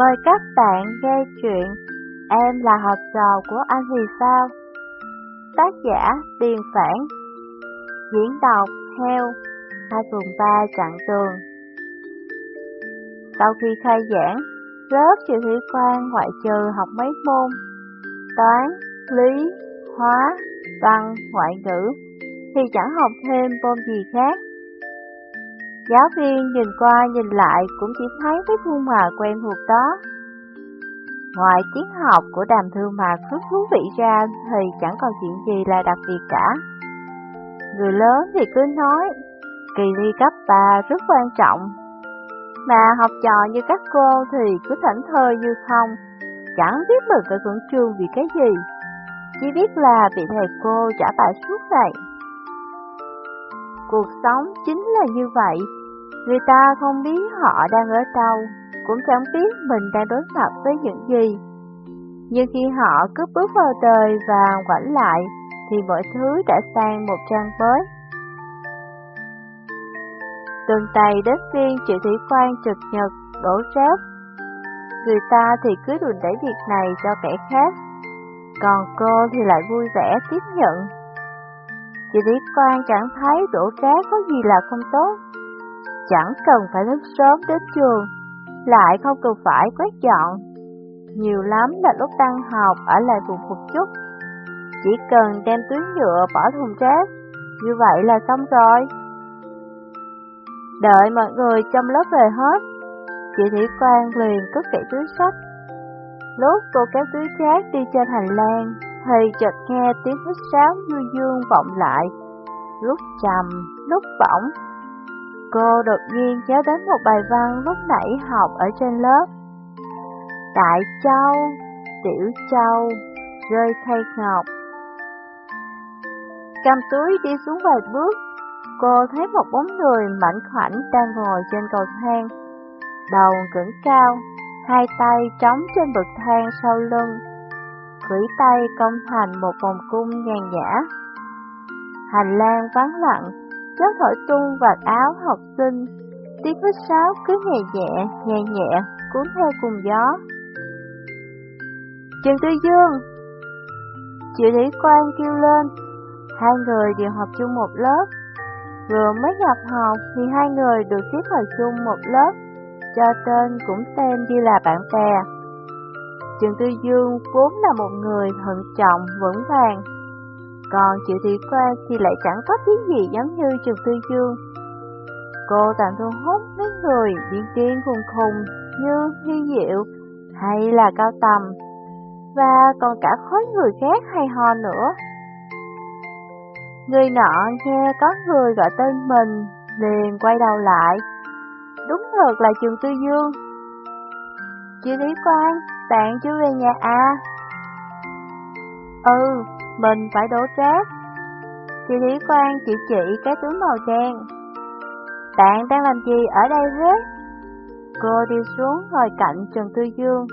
Mời các bạn nghe chuyện Em là học trò của anh thì sao? Tác giả Tiền Phản. Diễn đọc Heo. 2 phần 3 chặng tường. Sau khi khai giảng, lớp triệu thủy quan ngoại trừ học mấy môn Toán, lý, hóa, văn, ngoại ngữ thì chẳng học thêm môn gì khác. Giáo viên nhìn qua nhìn lại cũng chỉ thấy cái khuôn mặt quen thuộc đó. Ngoài tiếng học của đàm thư mạc rất thú vị ra thì chẳng còn chuyện gì là đặc biệt cả. Người lớn thì cứ nói, kỳ thi cấp 3 rất quan trọng. Mà học trò như các cô thì cứ thảnh thơi như không, chẳng biết được cái khẩn trương vì cái gì. Chỉ biết là bị thầy cô trả bài suốt ngày. Cuộc sống chính là như vậy, Người ta không biết họ đang ở đâu, cũng chẳng biết mình đang đối mặt với những gì. Nhưng khi họ cứ bước vào đời và ngoảnh lại, thì mọi thứ đã sang một trang mới. Từng tay đến phiên chịu thủy quan trực nhật, đổ rác. Người ta thì cứ đùn đẩy việc này cho kẻ khác, còn cô thì lại vui vẻ tiếp nhận. Chị thủy quan chẳng thấy đổ rác có gì là không tốt, chẳng cần phải thức sớm đến trường, lại không cần phải quét dọn. Nhiều lắm là lúc tan học ở lại vùng một chút, chỉ cần đem túi nhựa bỏ thùng rác, như vậy là xong rồi. Đợi mọi người trong lớp về hết, chị Thủy Quang liền cất kỹ túi sách. Lúc cô kéo túi rác đi trên hành lang, thì chợt nghe tiếng hít sáo du dương vọng lại, lúc trầm, lúc bỗng. Cô đột nhiên nhớ đến một bài văn lúc nãy học ở trên lớp. Đại châu, tiểu châu, rơi thay ngọc. Cầm túi đi xuống vài bước, cô thấy một bóng người mảnh khảnh đang ngồi trên cầu thang. Đầu cứng cao, hai tay trống trên bậc thang sau lưng, khủy tay cong thành một vòng cung nhàn nhã. Hành lang vắng lặng, gió thổi tung vạt áo học sinh, tiếng hít sáo cứ nhẹ nhẹ, nhẹ nhẹ, cuốn theo cùng gió. Trần Tư Dương Triệu Thủy Quang kêu lên, hai người đều học chung một lớp. Vừa mới nhập học thì hai người được xếp vào chung một lớp, cho tên cũng xem như là bạn bè. Trần Tư Dương vốn là một người thận trọng, vững vàng, còn Triệu Thị Quan thì lại chẳng có tiếng gì giống như trường Tư Dương. Cô tạm thu hút mấy người điên điên khùng khùng như Hy Diệu hay là Cao Tầm, và còn cả khối người khác hay ho nữa. Người nọ nghe có người gọi tên mình, liền quay đầu lại. Đúng thật là Trường Tư Dương. Chị Lý Quang, bạn chưa về nhà à? Ừ, mình phải đổ chết. Chị Thủy Quang chỉ chỉ cái túi màu đen. Bạn đang làm gì ở đây thế? Cô đi xuống ngồi cạnh Trần Tư Dương.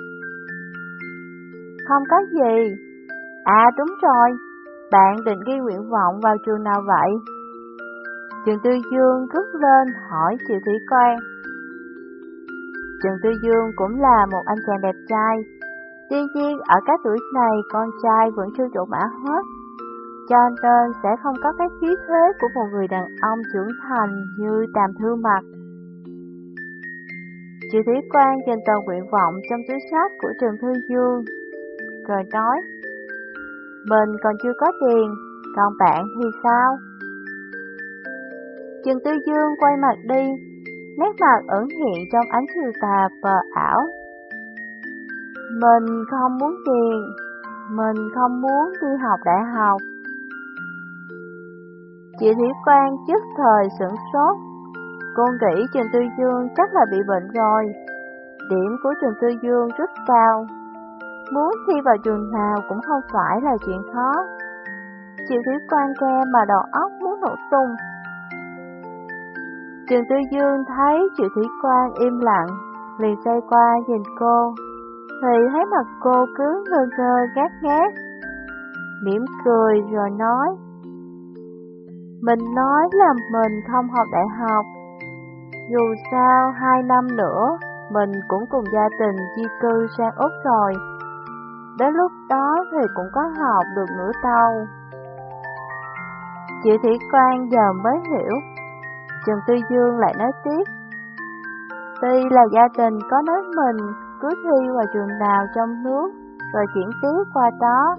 Không có gì. À đúng rồi, bạn định ghi nguyện vọng vào trường nào vậy? Trần Tư Dương rút lên hỏi chị Thủy Quang. Trần Tư Dương cũng là một anh chàng đẹp trai, Tuy nhiên, ở cái tuổi này, con trai vẫn chưa trổ mã hết, cho nên sẽ không có cái khí thế của một người đàn ông trưởng thành như Đàm Thư Mặt. Chị Thúy Quang trên tờ nguyện vọng trong túi sách của Trần Thư Dương, rồi nói, Mình còn chưa có tiền, còn bạn thì sao? Trần Tư Dương quay mặt đi, nét mặt ẩn hiện trong ánh chiều tà và ảo mình không muốn tiền, mình không muốn đi học đại học. Chị Thủy Quang trước thời sửng sốt, cô nghĩ Trần Tư Dương chắc là bị bệnh rồi. Điểm của Trần Tư Dương rất cao, muốn thi vào trường nào cũng không phải là chuyện khó. Chị Thủy Quang nghe mà đầu óc muốn nổ tung. Trần Tư Dương thấy chị Thủy Quang im lặng, liền xoay qua nhìn cô, thì thấy mặt cô cứ ngơ ngơ gác ngát. Mỉm cười rồi nói, Mình nói là mình không học đại học, dù sao hai năm nữa mình cũng cùng gia đình di cư sang Úc rồi. Đến lúc đó thì cũng có học được nữa đâu. Chị Thủy Quang giờ mới hiểu. Trần Tư Dương lại nói tiếp. Tuy là gia đình có nói mình cứ thi vào trường nào trong nước, rồi chuyển tiếp qua đó.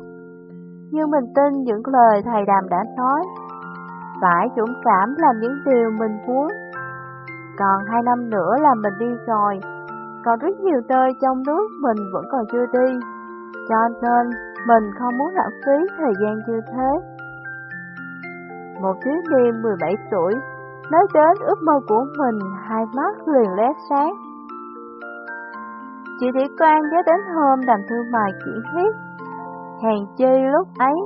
Nhưng mình tin những lời thầy Đàm đã nói. Phải dũng cảm làm những điều mình muốn. Còn hai năm nữa là mình đi rồi, còn rất nhiều nơi trong nước mình vẫn còn chưa đi. Cho nên mình không muốn lãng phí thời gian như thế. Một thiếu niên 17 tuổi nói đến ước mơ của mình, hai mắt liền lóe sáng. Chị Thủy Quang nhớ đến hôm đàm thương mời chuyển hết. Hèn chi lúc ấy,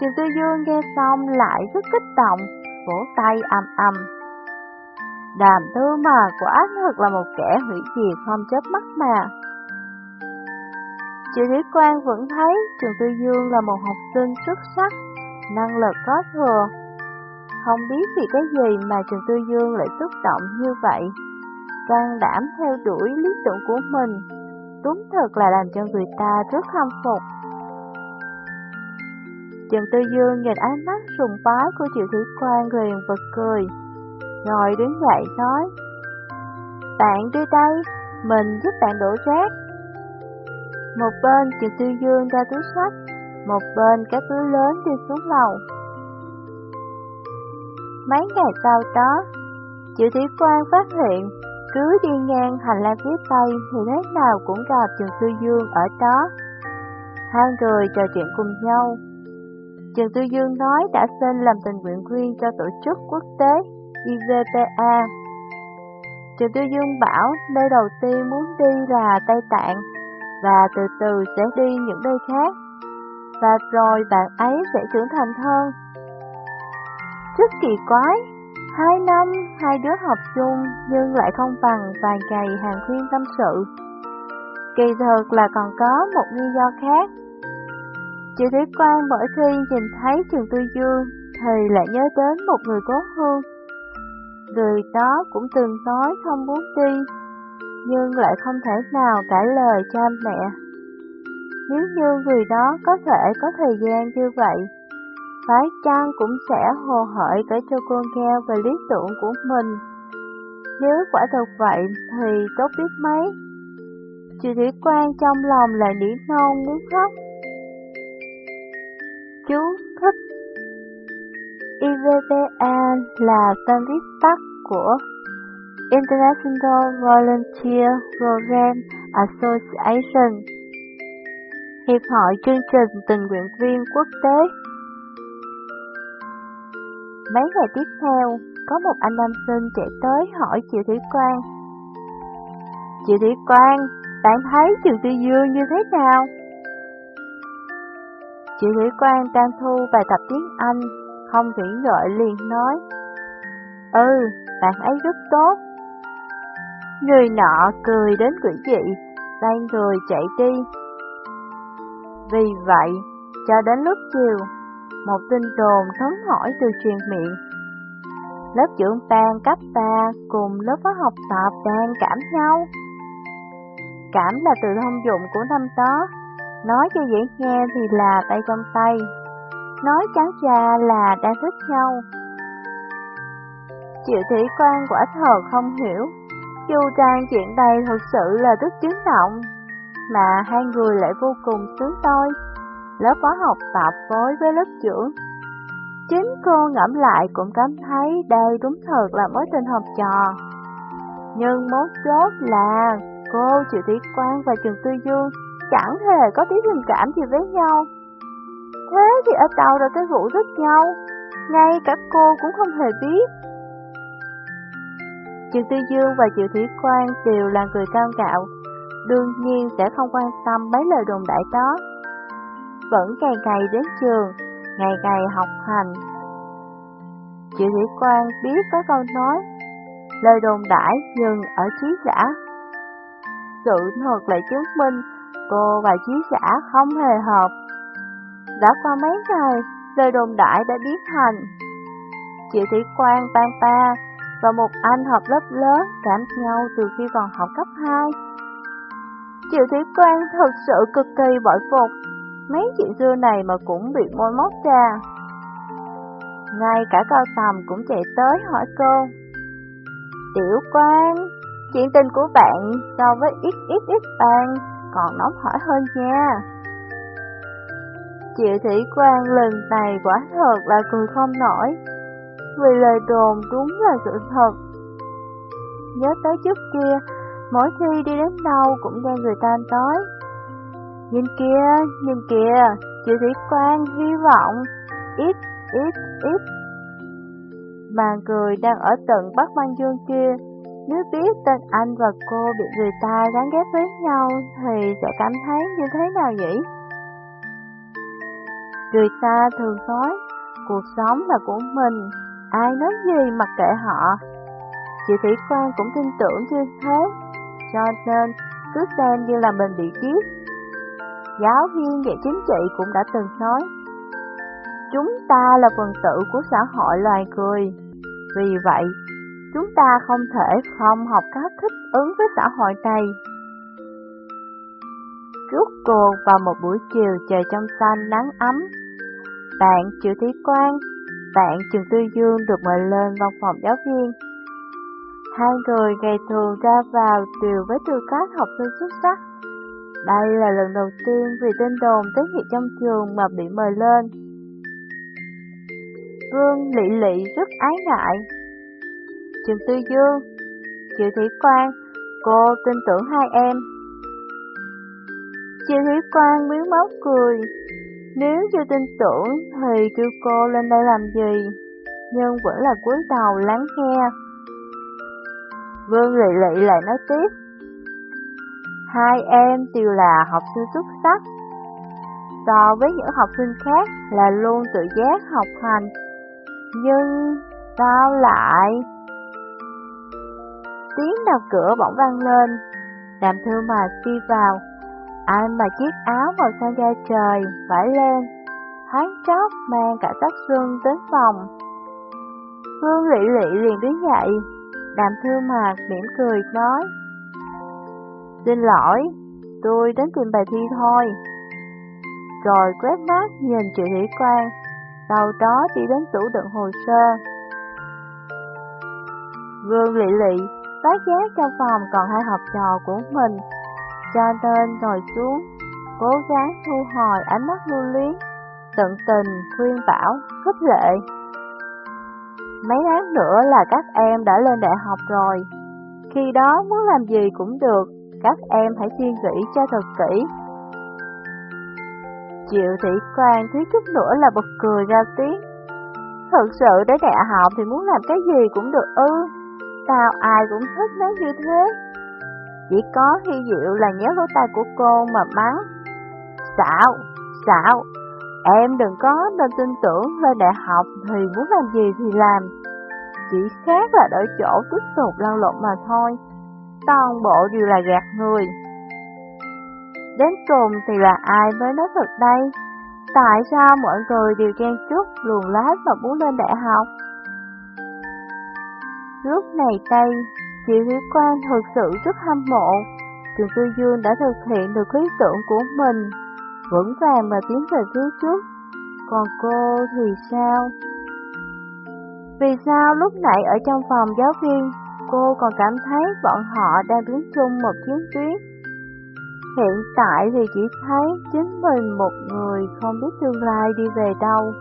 Trường Tư Dương nghe xong lại rất kích động, vỗ tay ầm ầm. Đàm thư mà quả thật là một kẻ hủy diệt không chớp mắt mà. Chị Thủy Quang vẫn thấy Trường Tư Dương là một học sinh xuất sắc, năng lực có thừa. Không biết vì cái gì mà Trường Tư Dương lại xúc động như vậy. Can đảm theo đuổi lý tưởng của mình, đúng thật là làm cho người ta rất khâm phục. Trần Tư Dương nhìn ánh mắt sùng bái của Triệu Thủy Quang liền bật cười, ngồi đứng dậy nói, Bạn đi đây, mình giúp bạn đổ rác. Một bên Triệu Tư Dương ra túi sách, một bên cái túi lớn đi xuống lầu. Mấy ngày sau đó, Triệu Thủy Quang phát hiện cứ đi ngang hành lang phía Tây thì thế nào cũng gặp Trần Tư Dương ở đó. Hai người trò chuyện cùng nhau. Trần Tư Dương nói đã xin làm tình nguyện viên cho tổ chức quốc tế IVPA. Trần Tư Dương bảo nơi đầu tiên muốn đi là Tây Tạng và từ từ sẽ đi những nơi khác. Và rồi bạn ấy sẽ trưởng thành hơn. Rất kỳ quái, hai năm hai đứa học chung nhưng lại không bằng vài ngày hàng khuyên tâm sự. Kỳ thực là còn có một nguyên do khác. Chị Thủy Quang mỗi khi nhìn thấy Trường Tư Dương thì lại nhớ đến một người cố hương. Người đó cũng từng nói không muốn đi, nhưng lại không thể nào cãi lời cha mẹ. Nếu như người đó có thể có thời gian như vậy, phải chăng cũng sẽ hồ hởi kể cho con nghe về lý tưởng của mình. Nếu quả thật vậy thì tốt biết mấy. Chị Thủy Quang trong lòng lại nỉ non muốn khóc. Chú thích IVPA là tên viết tắt của International Volunteer Program Association, Hiệp hội chương trình tình nguyện viên quốc tế Mấy ngày tiếp theo, có một anh nam sinh chạy tới hỏi Triệu Thủy Quang Chị Thủy Quang, bạn thấy trường Tư Dương như thế nào? Chị Thủy Quang đang thu bài tập tiếng Anh, không nghĩ ngợi liền nói. Ừ, bạn ấy rất tốt. Người nọ cười đến quỷ dị, đang người chạy đi. Vì vậy, cho đến lúc chiều, một tin đồn thấm hỏi từ truyền miệng. Lớp trưởng ban cấp ta cùng lớp phó học tập đang cảm nhau. Cảm là từ thông dụng của năm đó, Nói cho dễ nghe thì là tay trong tay, nói trắng ra là đang thích nhau. Triệu Thủy Quan quả thật không hiểu, dù rằng chuyện đây thực sự là rất chứng động, mà hai người lại vô cùng sướng tôi. Lớp phó học tập phối với lớp trưởng. Chính cô ngẫm lại cũng cảm thấy đây đúng thật là mối tình học trò. Nhưng mốt chốt là cô Triệu Thủy Quan và Trường Tư Dương chẳng hề có tí tình cảm gì với nhau. Thế thì ở đâu rồi cái vụ thích nhau, ngay cả cô cũng không hề biết. Triệu Tư Dương và Triệu Thủy Quang đều là người cao ngạo, đương nhiên sẽ không quan tâm mấy lời đồn đại đó. Vẫn ngày ngày đến trường, ngày ngày học hành. Triệu Thủy Quang biết có câu nói, lời đồn đại dừng ở trí giả. Sự thật lại chứng minh Cô và trí giả không hề hợp. Đã qua mấy ngày, lời đồn đại đã biến thành. Chị Thủy Quang Ban Pa và một anh học lớp lớn cảm nhau từ khi còn học cấp 2, Triệu Thủy Quang thật sự cực kỳ bội phục, mấy chuyện xưa này mà cũng bị môi móc ra. Ngay cả cao tầm cũng chạy tới hỏi cô. Tiểu Quan, chuyện tình của bạn so với XXX Ban còn nóng hỏi hơn nha. Triệu Thủy Quan lần này quả thật là cười không nổi, vì lời đồn đúng là sự thật. Nhớ tới trước kia, mỗi khi đi đến đâu cũng nghe người ta nói. Nhìn kia, nhìn kìa, chữ Thủy Quan hy vọng, ít, ít, ít. Màn cười đang ở tận Bắc Văn Dương kia, nếu biết tên anh và cô bị người ta gắn ghép với nhau thì sẽ cảm thấy như thế nào nhỉ? Người ta thường nói, cuộc sống là của mình, ai nói gì mặc kệ họ. Chị Thủy Quang cũng tin tưởng như thế, cho nên cứ xem như là mình bị giết. Giáo viên về chính trị cũng đã từng nói, chúng ta là phần tử của xã hội loài người, vì vậy chúng ta không thể không học cách thích ứng với xã hội này. Rút cuộc vào một buổi chiều trời trong xanh nắng ấm, bạn Triệu Thí Quang, bạn trường Tư Dương được mời lên văn phòng giáo viên. Hai người ngày thường ra vào đều với tư cách học sinh xuất sắc. Đây là lần đầu tiên vì tên đồn tới hiện trong trường mà bị mời lên. Vương Lị Lị rất ái ngại. Trường Tư Dương, Triệu Thủy Quang, cô tin tưởng hai em. Triệu Thủy Quang miếng máu cười, nếu chưa tin tưởng thì kêu cô lên đây làm gì, nhưng vẫn là cúi đầu lắng nghe. Vương Lị Lị lại nói tiếp. Hai em đều là học sinh xuất sắc. So với những học sinh khác là luôn tự giác học hành. Nhưng sao lại... Tiếng đập cửa bỗng vang lên. Đàm thư mà đi vào, anh mà chiếc áo màu xanh da trời, vải lên, Hắn chóc mang cả tóc xương đến phòng. Phương Lị Lị liền đứng dậy, đàm thư mạc mỉm cười nói. Xin lỗi, tôi đến tìm bài thi thôi. Rồi quét mắt nhìn chị Thủy Quang, sau đó đi đến tủ đựng hồ sơ. Vương Lị Lị phát giác trong phòng còn hai học trò của mình, cho nên ngồi xuống, cố gắng thu hồi ánh mắt lưu luyến, tận tình, khuyên bảo, khích lệ. Mấy tháng nữa là các em đã lên đại học rồi, khi đó muốn làm gì cũng được, các em hãy suy nghĩ cho thật kỹ. Triệu Thị Quang thiếu chút nữa là bật cười ra tiếng. Thật sự đến đại học thì muốn làm cái gì cũng được ư, sao ai cũng thích nó như thế. Chỉ có Hy Diệu là nhớ lỗ tai của cô mà mắng. Xạo, xạo, em đừng có nên tin tưởng lên đại học thì muốn làm gì thì làm. Chỉ khác là đổi chỗ tiếp tục lao lộn mà thôi. Toàn bộ đều là gạt người. Đến cùng thì là ai mới nói thật đây? Tại sao mọi người đều chen trước, luồn lách và muốn lên đại học? Lúc này đây, Chị Thúy Quang thực sự rất hâm mộ, Trường Tư Dương đã thực hiện được lý tưởng của mình, vững vàng mà tiến về phía trước. Còn cô thì sao? Vì sao lúc nãy ở trong phòng giáo viên, cô còn cảm thấy bọn họ đang đứng chung một chiến tuyến? Hiện tại thì chỉ thấy chính mình một người không biết tương lai đi về đâu.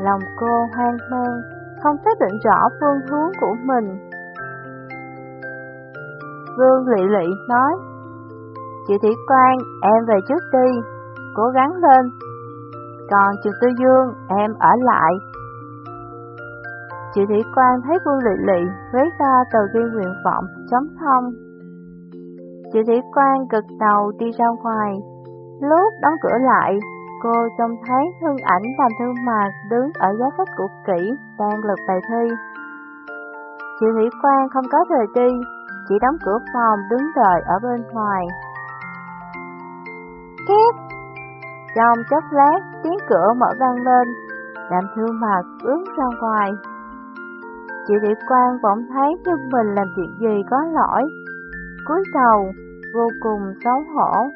Lòng cô hoang mang, không xác định rõ phương hướng của mình. Vương Lị Lị nói, Chị Thủy Quang, em về trước đi, cố gắng lên. Còn trường Tư Dương, em ở lại. Chị Thủy Quang thấy Vương Lị Lị lấy ra tờ ghi nguyện vọng, chấm thông. Chị Thủy Quang cực đầu đi ra ngoài, lúc đóng cửa lại, cô trông thấy hương ảnh làm thương mạc đứng ở giá sách của kỹ đang lật bài thi. Chị Thủy Quang không có thời đi, chỉ đóng cửa phòng đứng đợi ở bên ngoài. Két! Trong chốc lát, tiếng cửa mở vang lên, làm thương mạc bước ra ngoài. Chị Địa Quang bỗng thấy chân mình làm chuyện gì có lỗi. cúi đầu, vô cùng xấu hổ.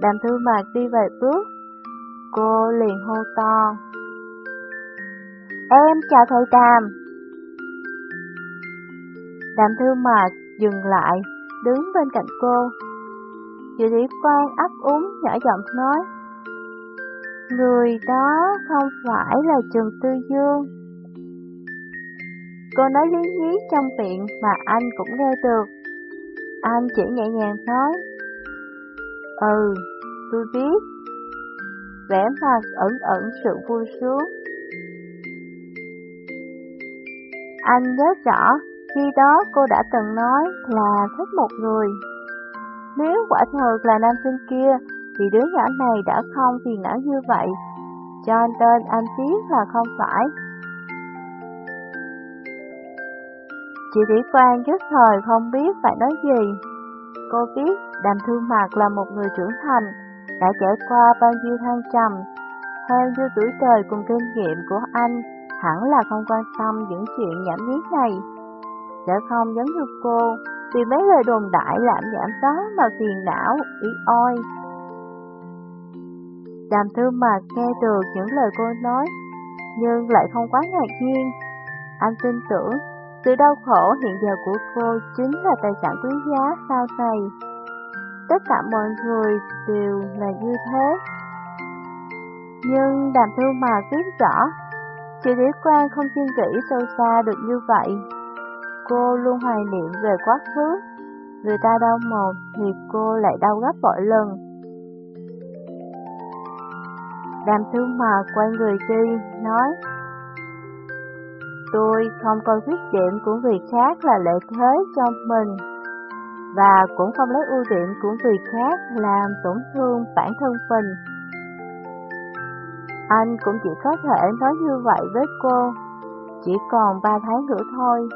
Đàm thư mạc đi vài bước, cô liền hô to. Em chào thầy Đàm. Đàm thư mạc dừng lại, đứng bên cạnh cô. Chị Địa Quang ấp úng nhỏ giọng nói. Người đó không phải là Trần Tư Dương. Cô nói lý nhí trong miệng mà anh cũng nghe được. Anh chỉ nhẹ nhàng nói. Ừ, tôi biết. Vẻ mặt ẩn ẩn sự vui sướng. Anh nhớ rõ, khi đó cô đã từng nói là thích một người. Nếu quả thật là nam sinh kia, thì đứa nhỏ này đã không phiền não như vậy. Cho nên anh biết là không phải. Chị Thủy Quang nhất thời không biết phải nói gì. Cô biết Đàm Thương Mạc là một người trưởng thành, đã trải qua bao nhiêu thăng trầm. Theo như tuổi đời cùng kinh nghiệm của anh, hẳn là không quan tâm những chuyện nhảm nhí này. Sẽ không giống như cô, vì mấy lời đồn đại làm giảm đó mà phiền não, ý oi. Đàm Thư Mạc nghe được những lời cô nói, nhưng lại không quá ngạc nhiên. Anh tin tưởng, sự đau khổ hiện giờ của cô chính là tài sản quý giá sau này. Tất cả mọi người đều là như thế. Nhưng Đàm Thư mà biết rõ, chị Lý Quang không suy nghĩ sâu xa được như vậy. Cô luôn hoài niệm về quá khứ, người ta đau một thì cô lại đau gấp bội lần. Đàm Thư mà quay người đi, nói Tôi không coi khuyết điểm của người khác là lợi thế cho mình. Và cũng không lấy ưu điểm của người khác làm tổn thương bản thân mình. Anh cũng chỉ có thể nói như vậy với cô. Chỉ còn 3 tháng nữa thôi.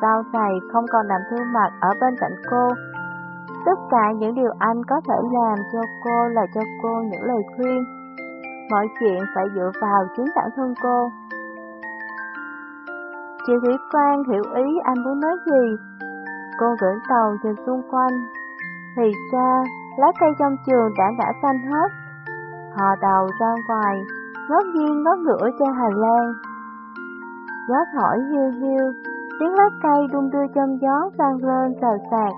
Sau này không còn làm thương mặt ở bên cạnh cô. Tất cả những điều anh có thể làm cho cô là cho cô những lời khuyên. Mọi chuyện phải dựa vào chính bản thân cô. Chị Thủy Quang hiểu ý anh muốn nói gì. Cô gửi tàu nhìn xung quanh. Thì ra, lá cây trong trường đã ngã xanh hết. Họ đầu ra ngoài, ngót nhiên ngót ngửa trên hành lang. Gió thổi hiu hiu, tiếng lá cây đung đưa trong gió vang lên rào sạc.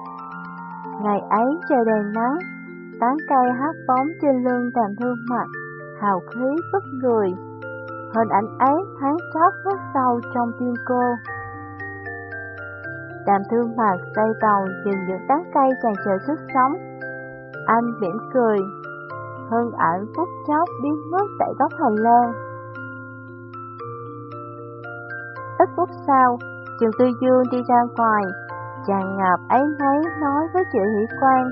Ngày ấy trời đầy nắng, tán cây hát bóng trên lưng đàm thương mặt, hào khí bất người. Hình ảnh ấy thoáng chót rất sâu trong tim cô. Đàm thương mặt tay đầu nhìn những tán cây tràn trề sức sống. Anh mỉm cười, hơn ảnh phút chốc biến mất tại góc hành lang. Ít phút sau, Trường Tư Dương đi ra ngoài, chàng ngập ấy nấy nói với chị Hỷ Quang.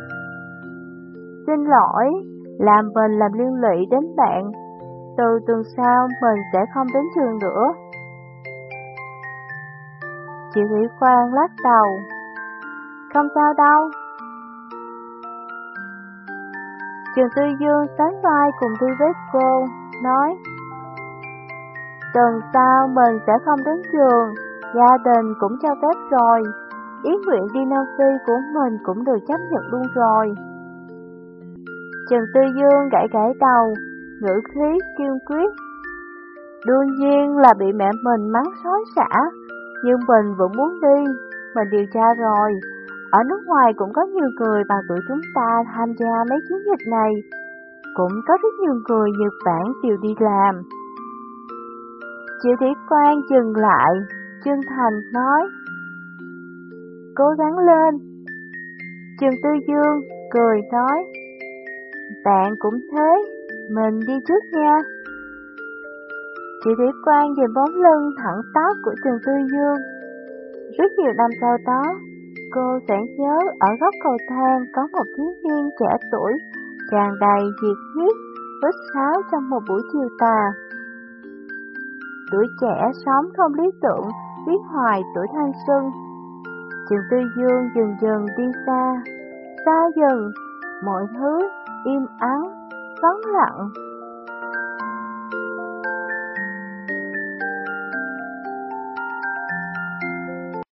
Xin lỗi, làm mình làm liên lụy đến bạn, từ tuần sau mình sẽ không đến trường nữa. Chị Thủy Quang lắc đầu. Không sao đâu. Trường Tư Dương sánh vai cùng đi với cô, nói Tuần sau mình sẽ không đến trường, gia đình cũng cho phép rồi, ý nguyện đi Nam Phi của mình cũng được chấp nhận luôn rồi. Trần Tư Dương gãy gãy đầu, ngữ khí kiên quyết. Đương nhiên là bị mẹ mình mắng xói xả, nhưng mình vẫn muốn đi, mình điều tra rồi. Ở nước ngoài cũng có nhiều người bằng tuổi chúng ta tham gia mấy chiến dịch này. Cũng có rất nhiều người Nhật Bản đều đi làm. Triệu Thủy Quang dừng lại, chân thành nói. Cố gắng lên. Trường Tư Dương cười nói. Bạn cũng thế, mình đi trước nha. Chị Thủy Quang nhìn bóng lưng thẳng tóc của Trần Tư Dương. Rất nhiều năm sau đó, cô sẽ nhớ ở góc cầu thang có một thiếu niên trẻ tuổi, tràn đầy nhiệt huyết, vết sáo trong một buổi chiều tà. Tuổi trẻ sống không lý tưởng, biết hoài tuổi thanh xuân. Trường Tư Dương dần dần đi xa, xa dần, mọi thứ im ắng vắng lặng